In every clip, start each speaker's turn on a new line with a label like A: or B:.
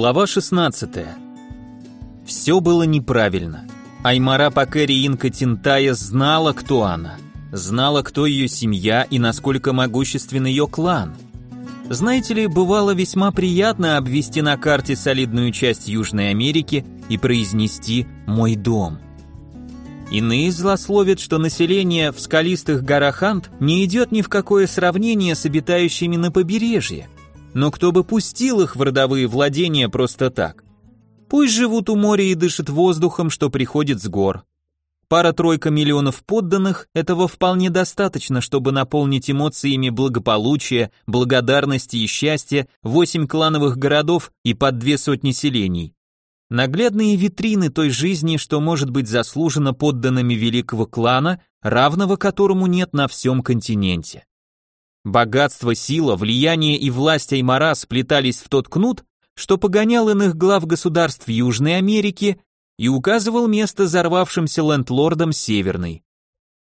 A: Глава 16. Все было неправильно. Аймара Пакери Инка Тинтая знала, кто она. Знала, кто ее семья и насколько могуществен ее клан. Знаете ли, бывало весьма приятно обвести на карте солидную часть Южной Америки и произнести «мой дом». Иные злословят, что население в скалистых горах Ант не идет ни в какое сравнение с обитающими на побережье – но кто бы пустил их в родовые владения просто так? Пусть живут у моря и дышат воздухом, что приходит с гор. Пара-тройка миллионов подданных – этого вполне достаточно, чтобы наполнить эмоциями благополучия, благодарности и счастья восемь клановых городов и под две сотни селений. Наглядные витрины той жизни, что может быть заслужено подданными великого клана, равного которому нет на всем континенте. Богатство, сила, влияние и власть Аймара сплетались в тот кнут, что погонял иных глав государств Южной Америки и указывал место взорвавшимся лендлордам Северной.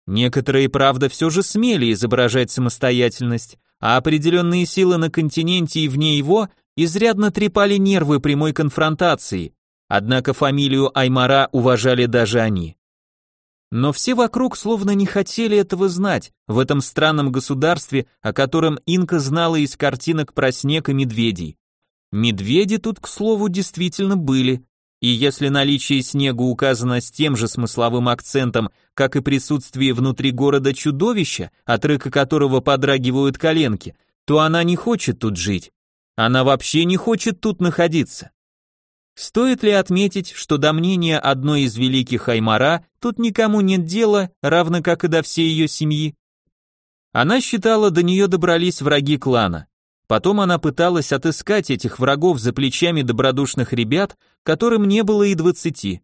A: Некоторые, правда, все же смели изображать самостоятельность, а определенные силы на континенте и вне его изрядно трепали нервы прямой конфронтации, однако фамилию Аймара уважали даже они. Но все вокруг словно не хотели этого знать, в этом странном государстве, о котором Инка знала из картинок про снег и медведей. Медведи тут, к слову, действительно были, и если наличие снега указано с тем же смысловым акцентом, как и присутствие внутри города чудовища, от рыка которого подрагивают коленки, то она не хочет тут жить. Она вообще не хочет тут находиться. Стоит ли отметить, что до мнения одной из великих Аймара тут никому нет дела, равно как и до всей ее семьи? Она считала, до нее добрались враги клана. Потом она пыталась отыскать этих врагов за плечами добродушных ребят, которым не было и двадцати.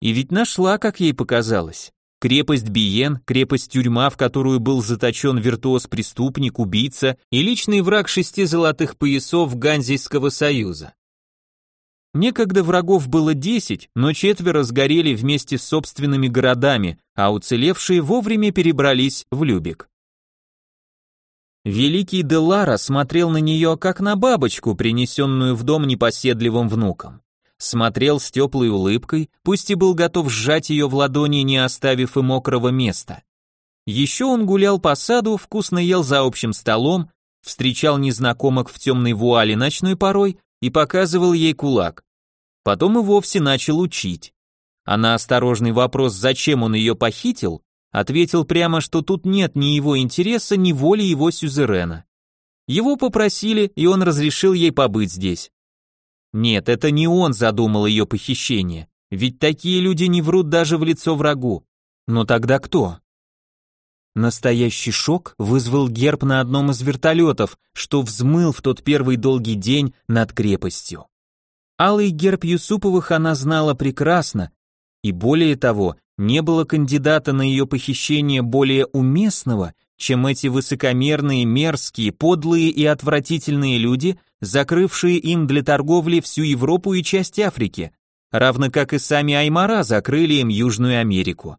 A: И ведь нашла, как ей показалось. Крепость Биен, крепость-тюрьма, в которую был заточен виртуоз-преступник, убийца и личный враг шести золотых поясов Ганзийского союза. Некогда врагов было 10, но четверо сгорели вместе с собственными городами, а уцелевшие вовремя перебрались в Любек. Великий Делара смотрел на нее как на бабочку, принесенную в дом непоседливым внуком. Смотрел с теплой улыбкой, пусть и был готов сжать ее в ладони, не оставив и мокрого места. Еще он гулял по саду, вкусно ел за общим столом, встречал незнакомок в темной вуале ночной порой и показывал ей кулак. Потом и вовсе начал учить. А на осторожный вопрос, зачем он ее похитил, ответил прямо, что тут нет ни его интереса, ни воли его сюзерена. Его попросили, и он разрешил ей побыть здесь. Нет, это не он задумал ее похищение, ведь такие люди не врут даже в лицо врагу. Но тогда кто? Настоящий шок вызвал герб на одном из вертолетов, что взмыл в тот первый долгий день над крепостью. Алый герб Юсуповых она знала прекрасно, и более того, не было кандидата на ее похищение более уместного, чем эти высокомерные, мерзкие, подлые и отвратительные люди, закрывшие им для торговли всю Европу и часть Африки, равно как и сами Аймара закрыли им Южную Америку.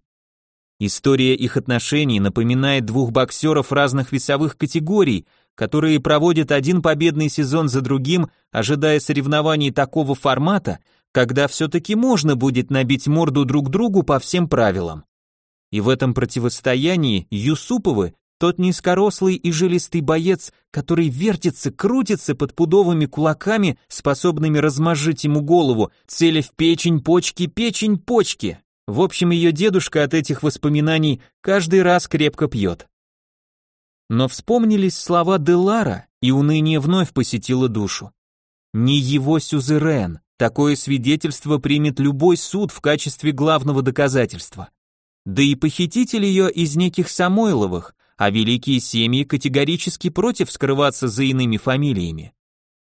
A: История их отношений напоминает двух боксеров разных весовых категорий, которые проводят один победный сезон за другим, ожидая соревнований такого формата, когда все-таки можно будет набить морду друг другу по всем правилам. И в этом противостоянии Юсуповы тот низкорослый и жилистый боец, который вертится, крутится под пудовыми кулаками, способными размозжить ему голову, целя в печень, почки, печень, почки. В общем, ее дедушка от этих воспоминаний каждый раз крепко пьет. Но вспомнились слова Делара, и уныние вновь посетило душу. Не его сюзерен, такое свидетельство примет любой суд в качестве главного доказательства. Да и похититель ее из неких Самойловых, а великие семьи категорически против скрываться за иными фамилиями.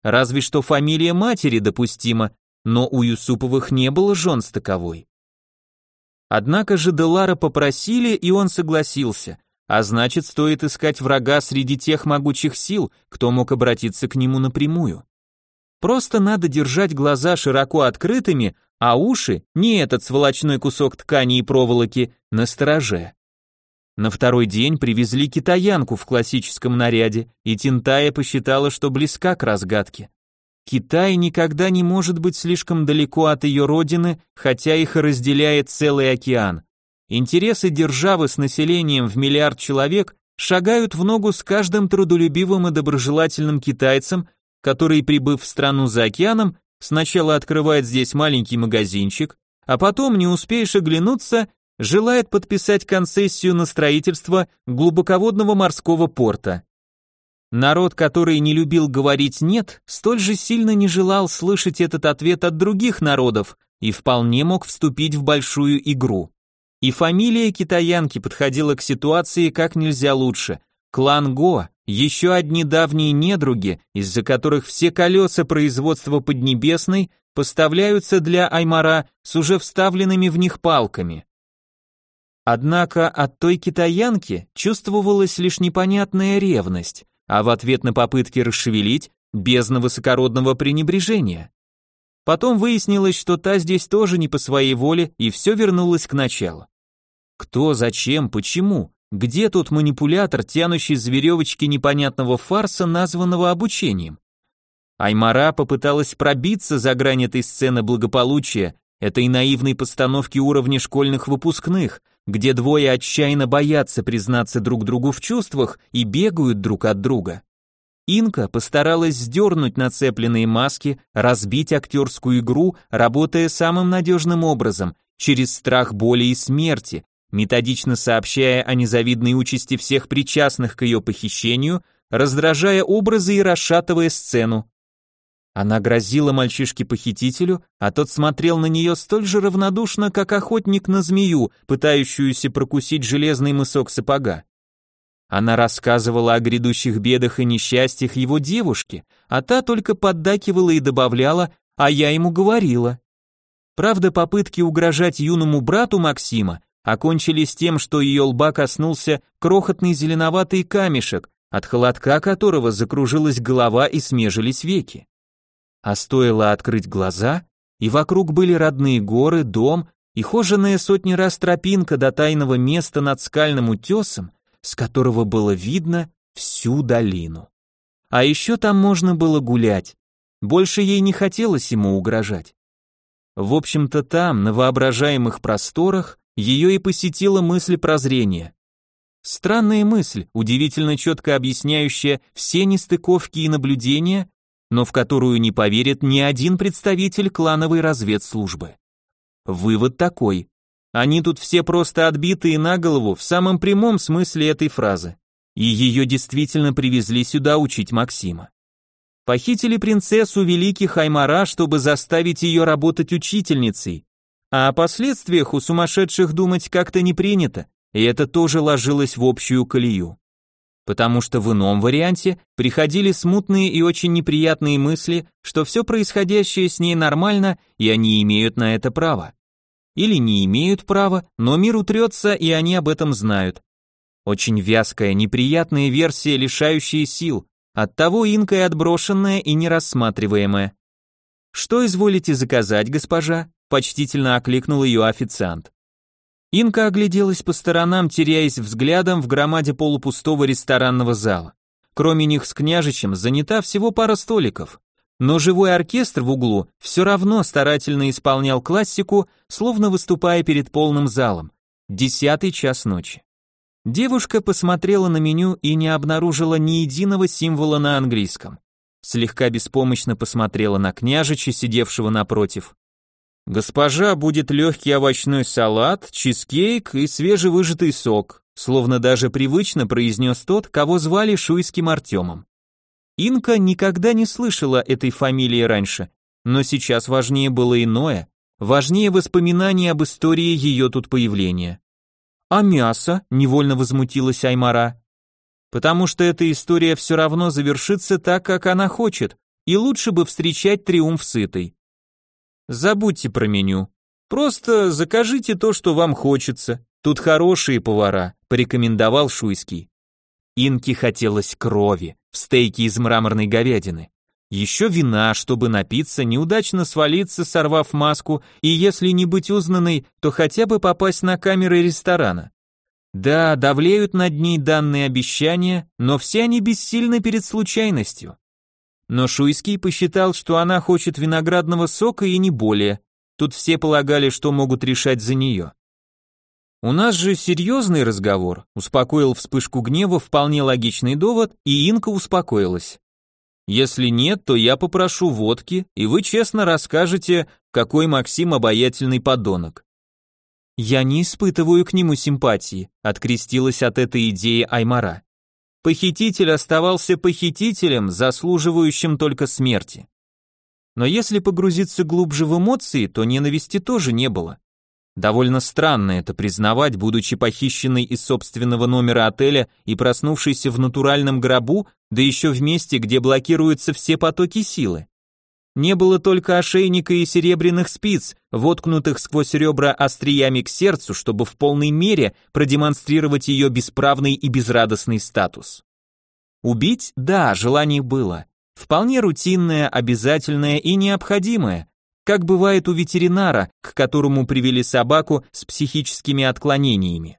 A: Разве что фамилия матери допустима, но у Юсуповых не было жен с таковой. Однако же Делара попросили, и он согласился, а значит, стоит искать врага среди тех могучих сил, кто мог обратиться к нему напрямую. Просто надо держать глаза широко открытыми, а уши, не этот сволочной кусок ткани и проволоки, на стороже. На второй день привезли китаянку в классическом наряде, и Тинтая посчитала, что близка к разгадке. Китай никогда не может быть слишком далеко от ее родины, хотя их разделяет целый океан. Интересы державы с населением в миллиард человек шагают в ногу с каждым трудолюбивым и доброжелательным китайцем, который, прибыв в страну за океаном, сначала открывает здесь маленький магазинчик, а потом, не успеешь оглянуться, желает подписать концессию на строительство глубоководного морского порта. Народ, который не любил говорить «нет», столь же сильно не желал слышать этот ответ от других народов и вполне мог вступить в большую игру. И фамилия китаянки подходила к ситуации как нельзя лучше. Клан Го, еще одни давние недруги, из-за которых все колеса производства Поднебесной поставляются для Аймара с уже вставленными в них палками. Однако от той китаянки чувствовалась лишь непонятная ревность, а в ответ на попытки расшевелить бездна высокородного пренебрежения. Потом выяснилось, что та здесь тоже не по своей воле, и все вернулось к началу. Кто, зачем, почему? Где тут манипулятор, тянущий за веревочки непонятного фарса, названного обучением? Аймара попыталась пробиться за грань этой сцены благополучия, этой наивной постановки уровня школьных выпускных, где двое отчаянно боятся признаться друг другу в чувствах и бегают друг от друга. Инка постаралась сдернуть нацепленные маски, разбить актерскую игру, работая самым надежным образом, через страх боли и смерти, методично сообщая о незавидной участи всех причастных к ее похищению, раздражая образы и расшатывая сцену. Она грозила мальчишке-похитителю, а тот смотрел на нее столь же равнодушно, как охотник на змею, пытающуюся прокусить железный мысок сапога. Она рассказывала о грядущих бедах и несчастьях его девушки, а та только поддакивала и добавляла «а я ему говорила». Правда, попытки угрожать юному брату Максима окончились тем, что ее лба коснулся крохотный зеленоватый камешек, от холодка которого закружилась голова и смежились веки. А стоило открыть глаза, и вокруг были родные горы, дом и хоженая сотни раз тропинка до тайного места над скальным утесом, с которого было видно всю долину. А еще там можно было гулять. Больше ей не хотелось ему угрожать. В общем-то там, на воображаемых просторах, ее и посетила мысль прозрения. Странная мысль, удивительно четко объясняющая все нестыковки и наблюдения, но в которую не поверит ни один представитель клановой разведслужбы. Вывод такой. Они тут все просто отбитые на голову в самом прямом смысле этой фразы. И ее действительно привезли сюда учить Максима. Похитили принцессу Великих Аймара, чтобы заставить ее работать учительницей, а о последствиях у сумасшедших думать как-то не принято, и это тоже ложилось в общую колею. Потому что в ином варианте приходили смутные и очень неприятные мысли, что все происходящее с ней нормально, и они имеют на это право. Или не имеют права, но мир утрется, и они об этом знают. Очень вязкая, неприятная версия, лишающая сил, оттого инкой отброшенная и нерассматриваемая. «Что изволите заказать, госпожа?» почтительно окликнул ее официант. Инка огляделась по сторонам, теряясь взглядом в громаде полупустого ресторанного зала. Кроме них с княжичем занята всего пара столиков. Но живой оркестр в углу все равно старательно исполнял классику, словно выступая перед полным залом. Десятый час ночи. Девушка посмотрела на меню и не обнаружила ни единого символа на английском. Слегка беспомощно посмотрела на княжича, сидевшего напротив. Госпожа будет легкий овощной салат, чизкейк и свежевыжатый сок, словно даже привычно произнес тот, кого звали Шуйским Артемом. Инка никогда не слышала этой фамилии раньше, но сейчас важнее было иное, важнее воспоминания об истории ее тут появления. «А мясо?» – невольно возмутилась Аймара. «Потому что эта история все равно завершится так, как она хочет, и лучше бы встречать триумф сытой. Забудьте про меню. Просто закажите то, что вам хочется. Тут хорошие повара, порекомендовал Шуйский. Инке хотелось крови, в стейке из мраморной говядины. Еще вина, чтобы напиться, неудачно свалиться, сорвав маску, и если не быть узнанной, то хотя бы попасть на камеры ресторана. Да, давлеют над ней данные обещания, но все они бессильны перед случайностью. Но Шуйский посчитал, что она хочет виноградного сока и не более. Тут все полагали, что могут решать за нее. У нас же серьезный разговор, успокоил вспышку гнева вполне логичный довод, и Инка успокоилась. Если нет, то я попрошу водки, и вы честно расскажете, какой Максим обаятельный подонок. Я не испытываю к нему симпатии, открестилась от этой идеи Аймара. Похититель оставался похитителем, заслуживающим только смерти. Но если погрузиться глубже в эмоции, то ненависти тоже не было. Довольно странно это признавать, будучи похищенной из собственного номера отеля и проснувшейся в натуральном гробу, да еще в месте, где блокируются все потоки силы. Не было только ошейника и серебряных спиц, воткнутых сквозь ребра остриями к сердцу, чтобы в полной мере продемонстрировать ее бесправный и безрадостный статус. Убить? Да, желание было. Вполне рутинное, обязательное и необходимое, как бывает у ветеринара, к которому привели собаку с психическими отклонениями.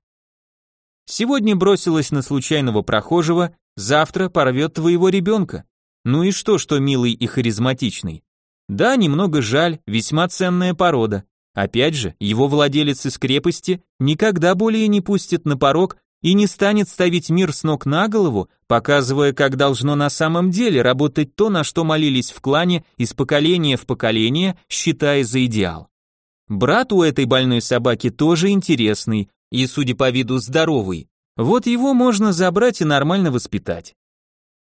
A: Сегодня бросилась на случайного прохожего, завтра порвет твоего ребенка. Ну и что, что милый и харизматичный? Да, немного жаль, весьма ценная порода. Опять же, его владелец из крепости никогда более не пустит на порог и не станет ставить мир с ног на голову, показывая, как должно на самом деле работать то, на что молились в клане из поколения в поколение, считая за идеал. Брат у этой больной собаки тоже интересный и, судя по виду, здоровый. Вот его можно забрать и нормально воспитать.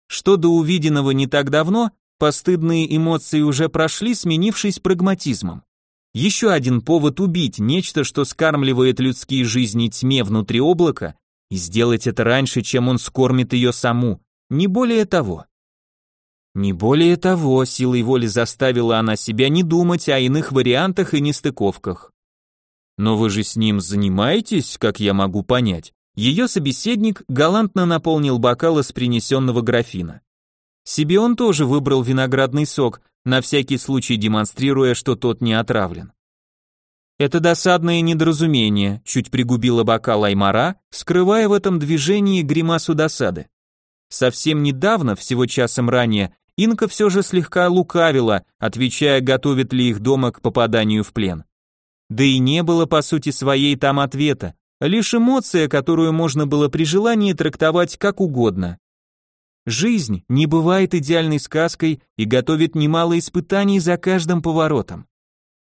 A: Что до увиденного не так давно, постыдные эмоции уже прошли, сменившись прагматизмом. Еще один повод убить нечто, что скармливает людские жизни тьме внутри облака и сделать это раньше, чем он скормит ее саму, не более того. Не более того, силой воли заставила она себя не думать о иных вариантах и нестыковках. Но вы же с ним занимаетесь, как я могу понять. Ее собеседник галантно наполнил бокал из принесенного графина. Себе он тоже выбрал виноградный сок, на всякий случай демонстрируя, что тот не отравлен. Это досадное недоразумение, чуть пригубила бокал Аймара, скрывая в этом движении гримасу досады. Совсем недавно, всего часом ранее, Инка все же слегка лукавила, отвечая, готовит ли их дома к попаданию в плен. Да и не было по сути своей там ответа, лишь эмоция, которую можно было при желании трактовать как угодно. Жизнь не бывает идеальной сказкой и готовит немало испытаний за каждым поворотом.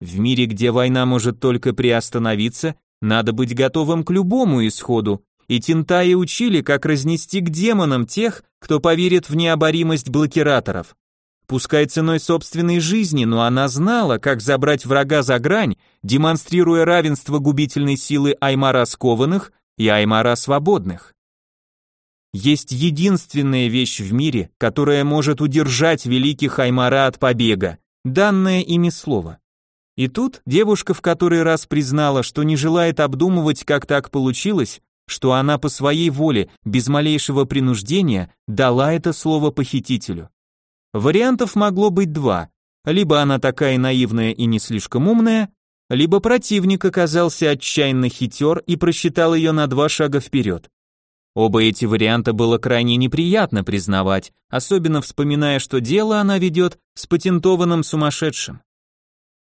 A: В мире, где война может только приостановиться, надо быть готовым к любому исходу, и Тинтаи учили, как разнести к демонам тех, кто поверит в необоримость блокираторов. Пускай ценой собственной жизни, но она знала, как забрать врага за грань, демонстрируя равенство губительной силы Аймара скованных и Аймара свободных. Есть единственная вещь в мире, которая может удержать великих Аймара от побега, данное ими слово. И тут девушка в который раз признала, что не желает обдумывать, как так получилось, что она по своей воле, без малейшего принуждения, дала это слово похитителю. Вариантов могло быть два. Либо она такая наивная и не слишком умная, либо противник оказался отчаянно хитер и просчитал ее на два шага вперед. Оба эти варианта было крайне неприятно признавать, особенно вспоминая, что дело она ведет с патентованным сумасшедшим.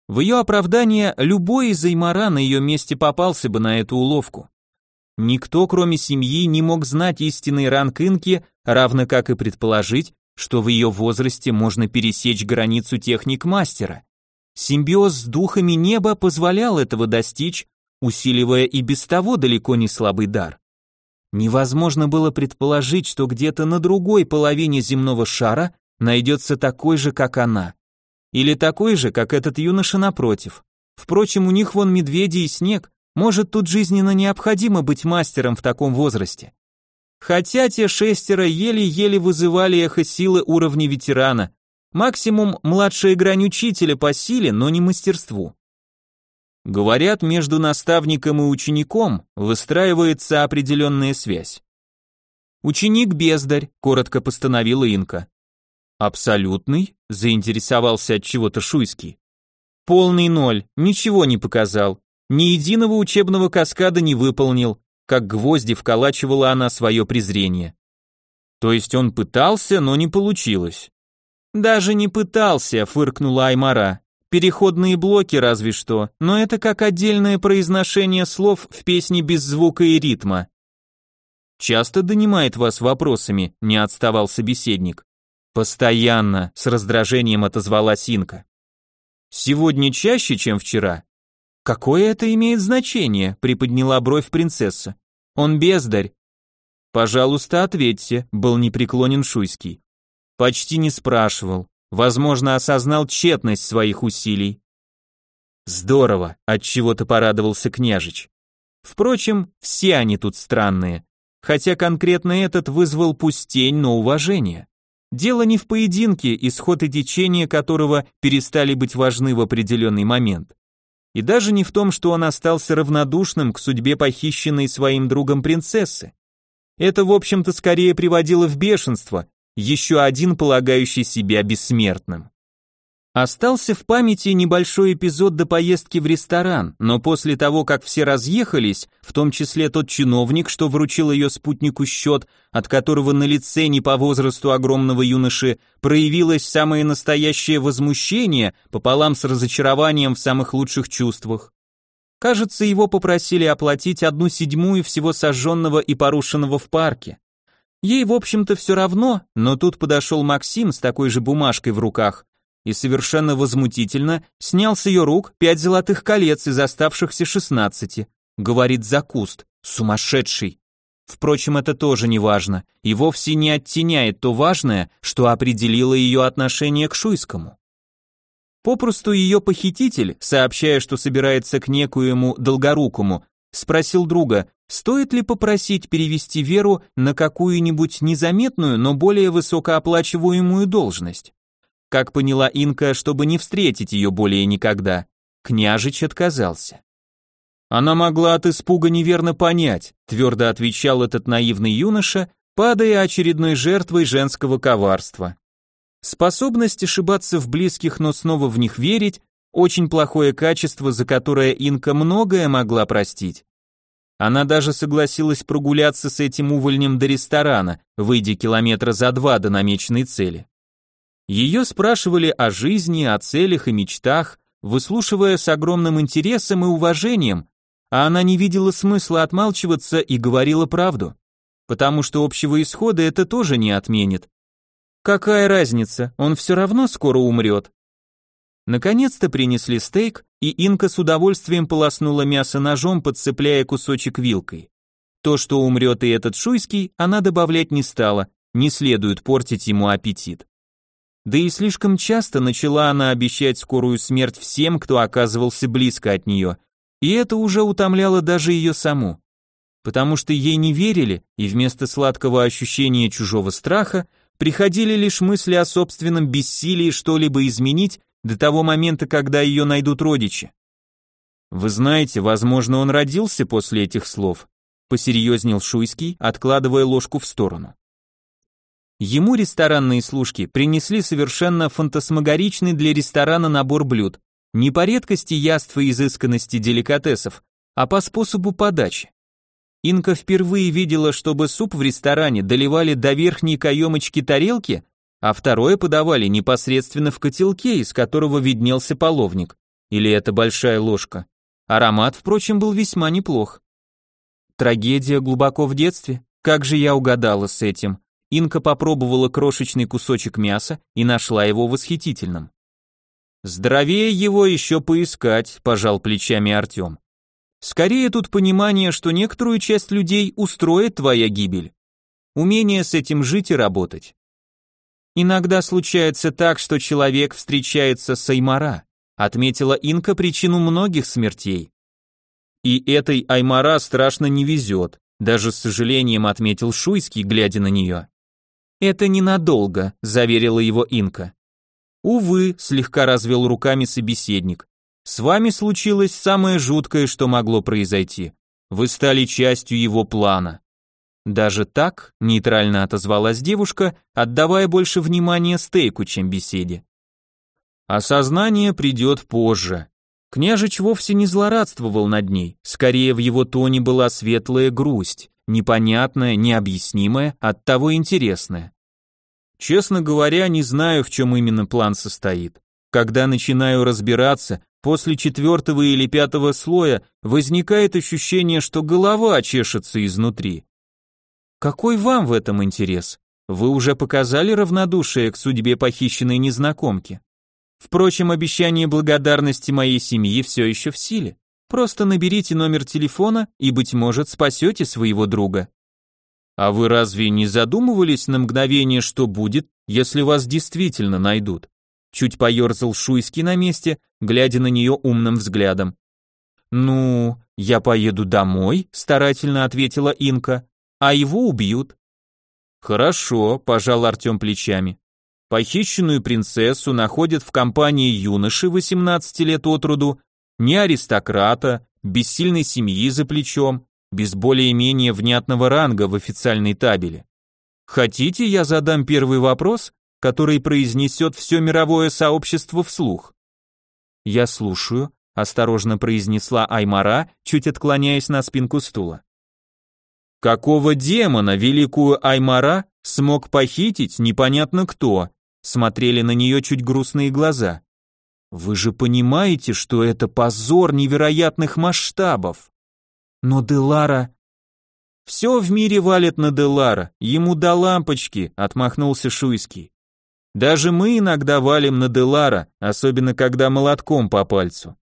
A: В ее оправдание любой из Аймара на ее месте попался бы на эту уловку. Никто, кроме семьи, не мог знать истинный ранг Инки, равно как и предположить, что в ее возрасте можно пересечь границу техник мастера. Симбиоз с духами неба позволял этого достичь, усиливая и без того далеко не слабый дар. Невозможно было предположить, что где-то на другой половине земного шара найдется такой же, как она. Или такой же, как этот юноша напротив. Впрочем, у них вон медведи и снег, может, тут жизненно необходимо быть мастером в таком возрасте. Хотя те шестеро еле-еле вызывали эхо силы уровня ветерана, максимум младшая грань учителя по силе, но не мастерству. Говорят, между наставником и учеником выстраивается определенная связь. Ученик бездарь, коротко постановила Инка. Абсолютный? Заинтересовался от чего-то Шуйский. Полный ноль, ничего не показал. Ни единого учебного каскада не выполнил, как гвозди вколачивала она свое презрение. То есть он пытался, но не получилось. Даже не пытался, фыркнула Аймара. Переходные блоки разве что, но это как отдельное произношение слов в песне без звука и ритма. Часто донимает вас вопросами, не отставал собеседник. Постоянно, с раздражением отозвалась Инка. Сегодня чаще, чем вчера. Какое это имеет значение? приподняла бровь принцесса. Он бездарь. Пожалуйста, ответьте, был непреклонен Шуйский. Почти не спрашивал. Возможно, осознал тщетность своих усилий. Здорово, от чего-то порадовался княжич. Впрочем, все они тут странные. Хотя конкретно этот вызвал пусть тень, но уважение. Дело не в поединке, исход и течение которого перестали быть важны в определенный момент. И даже не в том, что он остался равнодушным к судьбе похищенной своим другом принцессы. Это, в общем-то, скорее приводило в бешенство, еще один полагающий себя бессмертным. Остался в памяти небольшой эпизод до поездки в ресторан, но после того, как все разъехались, в том числе тот чиновник, что вручил ее спутнику счет, от которого на лице не по возрасту огромного юноши проявилось самое настоящее возмущение пополам с разочарованием в самых лучших чувствах. Кажется, его попросили оплатить одну седьмую всего сожженного и порушенного в парке. Ей, в общем-то, все равно, но тут подошел Максим с такой же бумажкой в руках и совершенно возмутительно снял с ее рук пять золотых колец из оставшихся шестнадцати. Говорит за куст, сумасшедший. Впрочем, это тоже не важно, и вовсе не оттеняет то важное, что определило ее отношение к Шуйскому. Попросту ее похититель, сообщая, что собирается к некоему долгорукому, спросил друга, стоит ли попросить перевести Веру на какую-нибудь незаметную, но более высокооплачиваемую должность. Как поняла Инка, чтобы не встретить ее более никогда, княжич отказался. Она могла от испуга неверно понять, твердо отвечал этот наивный юноша, падая очередной жертвой женского коварства. Способность ошибаться в близких, но снова в них верить, очень плохое качество, за которое Инка многое могла простить. Она даже согласилась прогуляться с этим увольнем до ресторана, выйдя километра за два до намеченной цели. Ее спрашивали о жизни, о целях и мечтах, выслушивая с огромным интересом и уважением, а она не видела смысла отмалчиваться и говорила правду, потому что общего исхода это тоже не отменит. Какая разница, он все равно скоро умрет, Наконец-то принесли стейк, и Инка с удовольствием полоснула мясо ножом, подцепляя кусочек вилкой. То, что умрет и этот шуйский, она добавлять не стала, не следует портить ему аппетит. Да и слишком часто начала она обещать скорую смерть всем, кто оказывался близко от нее, и это уже утомляло даже ее саму. Потому что ей не верили, и вместо сладкого ощущения чужого страха приходили лишь мысли о собственном бессилии что-либо изменить до того момента, когда ее найдут родичи. Вы знаете, возможно, он родился после этих слов, посерьезнел Шуйский, откладывая ложку в сторону. Ему ресторанные служки принесли совершенно фантасмагоричный для ресторана набор блюд, не по редкости яств и изысканности деликатесов, а по способу подачи. Инка впервые видела, чтобы суп в ресторане доливали до верхней каемочки тарелки, а второе подавали непосредственно в котелке, из которого виднелся половник. Или это большая ложка. Аромат, впрочем, был весьма неплох. Трагедия глубоко в детстве. Как же я угадала с этим. Инка попробовала крошечный кусочек мяса и нашла его восхитительным. Здоровее его еще поискать, пожал плечами Артем. Скорее тут понимание, что некоторую часть людей устроит твоя гибель. Умение с этим жить и работать. Иногда случается так, что человек встречается с Аймара, отметила Инка причину многих смертей. И этой Аймара страшно не везет, даже с сожалением отметил Шуйский, глядя на нее. Это ненадолго, заверила его Инка. Увы, слегка развел руками собеседник. С вами случилось самое жуткое, что могло произойти. Вы стали частью его плана. Даже так, нейтрально отозвалась девушка, отдавая больше внимания стейку, чем беседе. Осознание придет позже. Княжич вовсе не злорадствовал над ней, скорее в его тоне была светлая грусть, непонятная, необъяснимая, оттого интересная. Честно говоря, не знаю, в чем именно план состоит. Когда начинаю разбираться, после четвертого или пятого слоя возникает ощущение, что голова чешется изнутри. Какой вам в этом интерес? Вы уже показали равнодушие к судьбе похищенной незнакомки. Впрочем, обещание благодарности моей семьи все еще в силе. Просто наберите номер телефона и, быть может, спасете своего друга. А вы разве не задумывались на мгновение, что будет, если вас действительно найдут? Чуть поерзал Шуйский на месте, глядя на нее умным взглядом. «Ну, я поеду домой», — старательно ответила Инка, — «а его убьют». «Хорошо», — пожал Артем плечами. Похищенную принцессу находят в компании юноши 18 лет от роду, не аристократа, без сильной семьи за плечом, без более-менее внятного ранга в официальной табеле. Хотите, я задам первый вопрос, который произнесет все мировое сообщество вслух? Я слушаю, осторожно произнесла Аймара, чуть отклоняясь на спинку стула. Какого демона великую Аймара смог похитить непонятно кто? Смотрели на нее чуть грустные глаза. Вы же понимаете, что это позор невероятных масштабов. Но Делара... Все в мире валит на Делара, ему до лампочки, отмахнулся Шуйский. Даже мы иногда валим на Делара, особенно когда молотком по пальцу.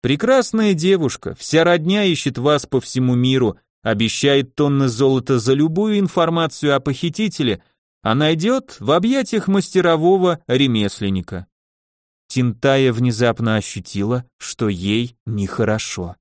A: Прекрасная девушка, вся родня ищет вас по всему миру, обещает тонны золота за любую информацию о похитителе, а найдет в объятиях мастерового ремесленника. Тинтая внезапно ощутила, что ей нехорошо.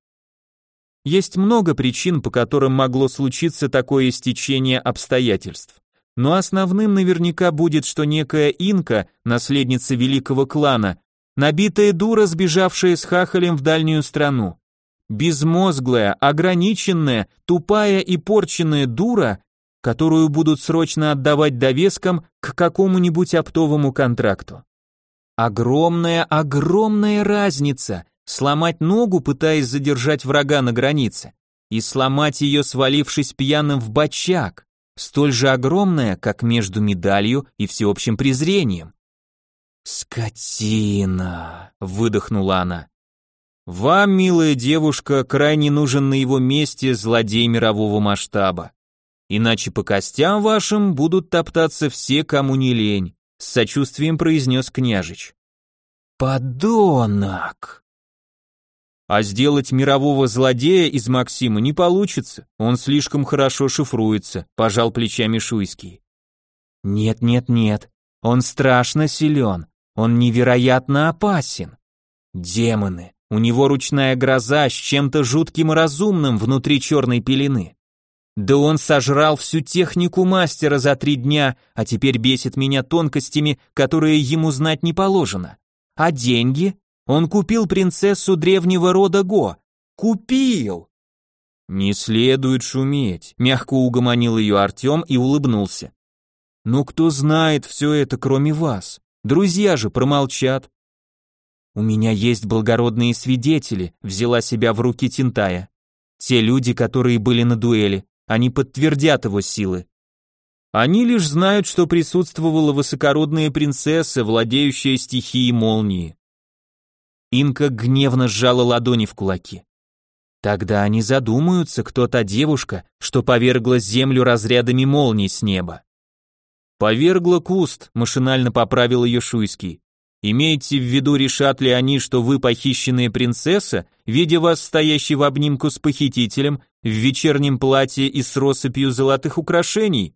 A: Есть много причин, по которым могло случиться такое стечение обстоятельств. Но основным наверняка будет, что некая инка, наследница великого клана, набитая дура, сбежавшая с хахалем в дальнюю страну. Безмозглая, ограниченная, тупая и порченная дура, которую будут срочно отдавать довеском к какому-нибудь оптовому контракту. Огромная, огромная разница сломать ногу, пытаясь задержать врага на границе, и сломать ее, свалившись пьяным в бочак, столь же огромная, как между медалью и всеобщим презрением. «Скотина!» — выдохнула она. «Вам, милая девушка, крайне нужен на его месте злодей мирового масштаба. Иначе по костям вашим будут топтаться все, кому не лень с сочувствием произнес княжич. Подонок! А сделать мирового злодея из Максима не получится, он слишком хорошо шифруется, пожал плечами Шуйский. Нет, нет, нет, он страшно силен, он невероятно опасен. Демоны, у него ручная гроза с чем-то жутким и разумным внутри черной пелены. Да он сожрал всю технику мастера за три дня, а теперь бесит меня тонкостями, которые ему знать не положено. А деньги? Он купил принцессу древнего рода Го. Купил! Не следует шуметь, мягко угомонил ее Артем и улыбнулся. Но кто знает все это, кроме вас? Друзья же промолчат. У меня есть благородные свидетели, взяла себя в руки Тинтая. Те люди, которые были на дуэли, они подтвердят его силы. Они лишь знают, что присутствовала высокородная принцесса, владеющая стихией молнии. Инка гневно сжала ладони в кулаки. Тогда они задумаются, кто та девушка, что повергла землю разрядами молний с неба. Повергла куст, машинально поправил ее Шуйский. Имейте в виду, решат ли они, что вы похищенная принцесса, видя вас стоящей в обнимку с похитителем, в вечернем платье и с россыпью золотых украшений?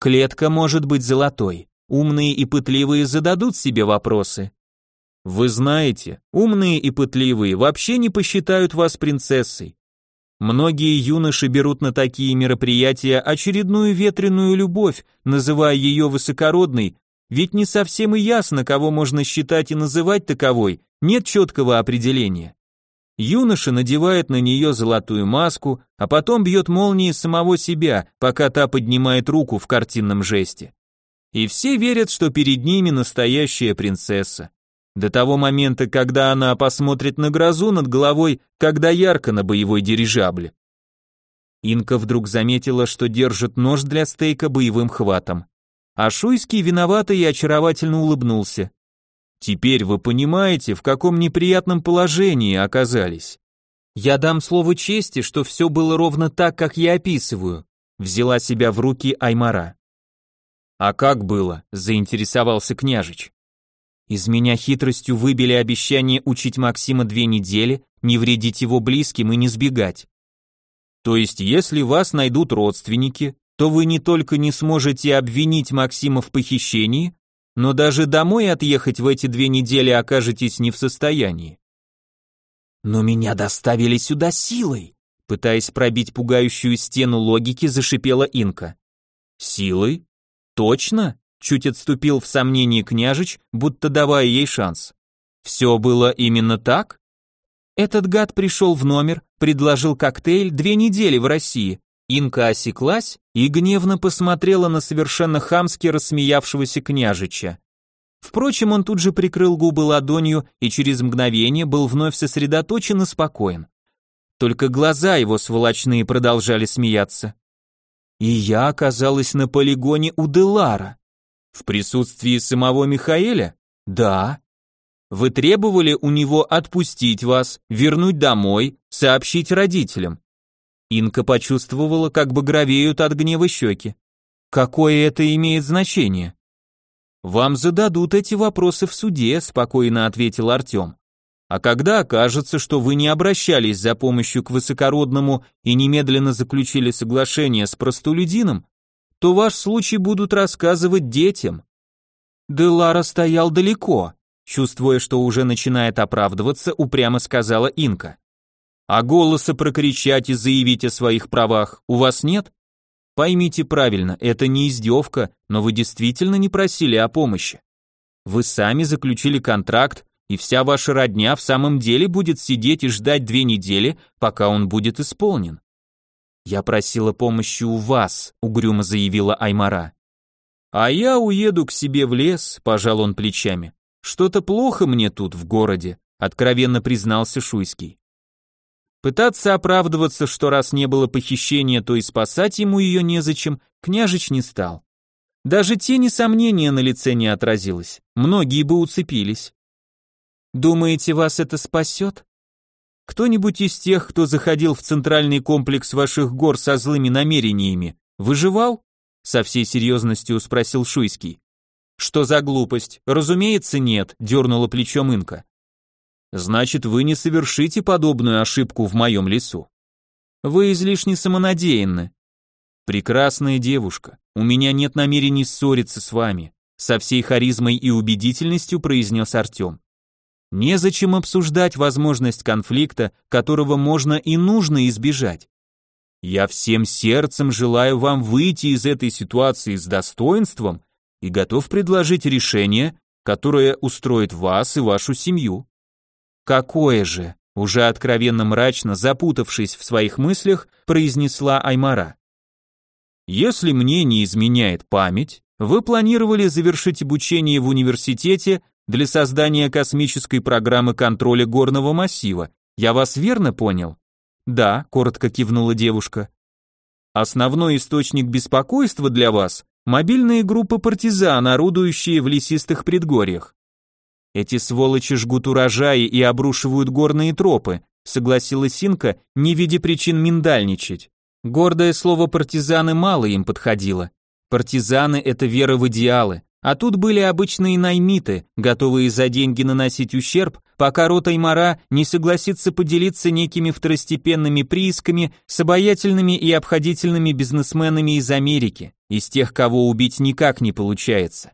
A: Клетка может быть золотой. Умные и пытливые зададут себе вопросы. Вы знаете, умные и пытливые вообще не посчитают вас принцессой. Многие юноши берут на такие мероприятия очередную ветреную любовь, называя ее высокородной, ведь не совсем и ясно, кого можно считать и называть таковой, нет четкого определения. Юноша надевает на нее золотую маску, а потом бьет молнией самого себя, пока та поднимает руку в картинном жесте. И все верят, что перед ними настоящая принцесса. До того момента, когда она посмотрит на грозу над головой, когда ярко на боевой дирижабле. Инка вдруг заметила, что держит нож для стейка боевым хватом. А Шуйский виновато и очаровательно улыбнулся. Теперь вы понимаете, в каком неприятном положении оказались. Я дам слово чести, что все было ровно так, как я описываю, взяла себя в руки Аймара. А как было? заинтересовался княжич. Из меня хитростью выбили обещание учить Максима две недели, не вредить его близким и не сбегать. То есть, если вас найдут родственники, то вы не только не сможете обвинить Максима в похищении, но даже домой отъехать в эти две недели окажетесь не в состоянии. Но меня доставили сюда силой, пытаясь пробить пугающую стену логики, зашипела Инка. Силой? Точно? Чуть отступил в сомнении княжич, будто давая ей шанс. Все было именно так? Этот гад пришел в номер, предложил коктейль две недели в России. Инка осеклась и гневно посмотрела на совершенно хамски рассмеявшегося княжича. Впрочем, он тут же прикрыл губы ладонью и через мгновение был вновь сосредоточен и спокоен. Только глаза его сволочные продолжали смеяться. И я оказалась на полигоне у Делара. В присутствии самого Михаэля? Да. Вы требовали у него отпустить вас, вернуть домой, сообщить родителям. Инка почувствовала, как бы гравеют от гнева щеки. Какое это имеет значение? Вам зададут эти вопросы в суде, спокойно ответил Артем. А когда окажется, что вы не обращались за помощью к высокородному и немедленно заключили соглашение с простолюдином, то ваш случай будут рассказывать детям. Делара стоял далеко, чувствуя, что уже начинает оправдываться, упрямо сказала Инка. А голоса прокричать и заявить о своих правах у вас нет? Поймите правильно, это не издевка, но вы действительно не просили о помощи. Вы сами заключили контракт, и вся ваша родня в самом деле будет сидеть и ждать две недели, пока он будет исполнен. Я просила помощи у вас, угрюмо заявила Аймара. А я уеду к себе в лес, пожал он плечами. Что-то плохо мне тут в городе, откровенно признался Шуйский. Пытаться оправдываться, что раз не было похищения, то и спасать ему ее незачем, княжич не стал. Даже тени сомнения на лице не отразилось, многие бы уцепились. Думаете, вас это спасет? Кто-нибудь из тех, кто заходил в центральный комплекс ваших гор со злыми намерениями, выживал? Со всей серьезностью спросил Шуйский. Что за глупость? Разумеется, нет, дернула плечом Инка. Значит, вы не совершите подобную ошибку в моем лесу. Вы излишне самонадеянны. Прекрасная девушка, у меня нет намерений ссориться с вами, со всей харизмой и убедительностью произнес Артем. Незачем обсуждать возможность конфликта, которого можно и нужно избежать. Я всем сердцем желаю вам выйти из этой ситуации с достоинством и готов предложить решение, которое устроит вас и вашу семью. Какое же? Уже откровенно мрачно, запутавшись в своих мыслях, произнесла Аймара. Если мне не изменяет память, вы планировали завершить обучение в университете для создания космической программы контроля горного массива. Я вас верно понял? Да, коротко кивнула девушка. Основной источник беспокойства для вас мобильные группы партизан, орудующие в лесистых предгорьях. Эти сволочи жгут урожаи и обрушивают горные тропы, согласилась Синка, не видя причин миндальничать. Гордое слово партизаны мало им подходило. Партизаны это вера в идеалы, а тут были обычные наймиты, готовые за деньги наносить ущерб, пока рота Мара не согласится поделиться некими второстепенными приисками с обаятельными и обходительными бизнесменами из Америки, из тех, кого убить никак не получается.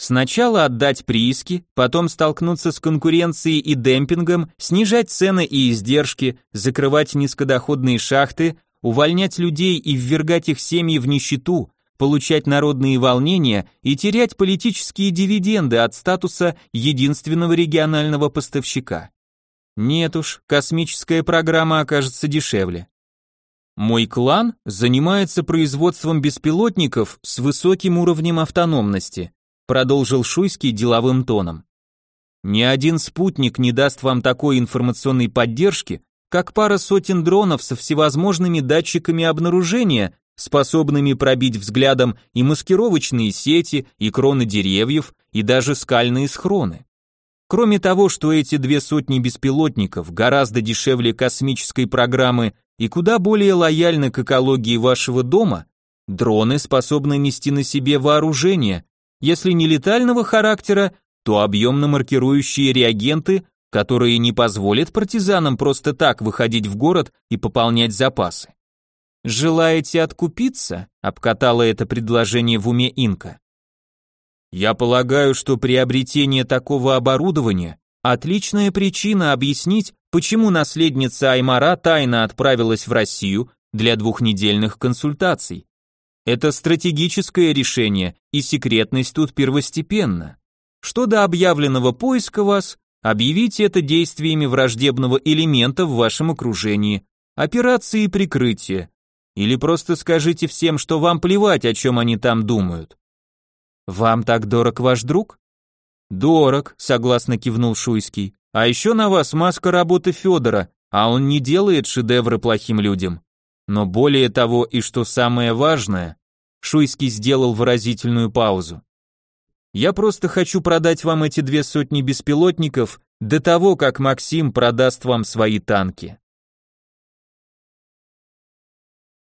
A: Сначала отдать прииски, потом столкнуться с конкуренцией и демпингом, снижать цены и издержки, закрывать низкодоходные шахты, увольнять людей и ввергать их семьи в нищету, получать народные волнения и терять политические дивиденды от статуса единственного регионального поставщика. Нет уж, космическая программа окажется дешевле. Мой клан занимается производством беспилотников с высоким уровнем автономности, продолжил Шуйский деловым тоном. Ни один спутник не даст вам такой информационной поддержки, как пара сотен дронов со всевозможными датчиками обнаружения, способными пробить взглядом и маскировочные сети, и кроны деревьев, и даже скальные схроны. Кроме того, что эти две сотни беспилотников гораздо дешевле космической программы и куда более лояльны к экологии вашего дома, дроны способны нести на себе вооружение, если не летального характера, то объемно маркирующие реагенты, которые не позволят партизанам просто так выходить в город и пополнять запасы. «Желаете откупиться?» — обкатала это предложение в уме Инка. Я полагаю, что приобретение такого оборудования – отличная причина объяснить, почему наследница Аймара тайно отправилась в Россию для двухнедельных консультаций. Это стратегическое решение, и секретность тут первостепенна. Что до объявленного поиска вас, объявите это действиями враждебного элемента в вашем окружении, операции прикрытия. Или просто скажите всем, что вам плевать, о чем они там думают. «Вам так дорог ваш друг?» «Дорог», — согласно кивнул Шуйский. «А еще на вас маска работы Федора, а он не делает шедевры плохим людям. Но более того, и что самое важное...» Шуйский сделал выразительную паузу. «Я просто хочу продать вам эти две сотни беспилотников до того, как Максим продаст вам свои танки».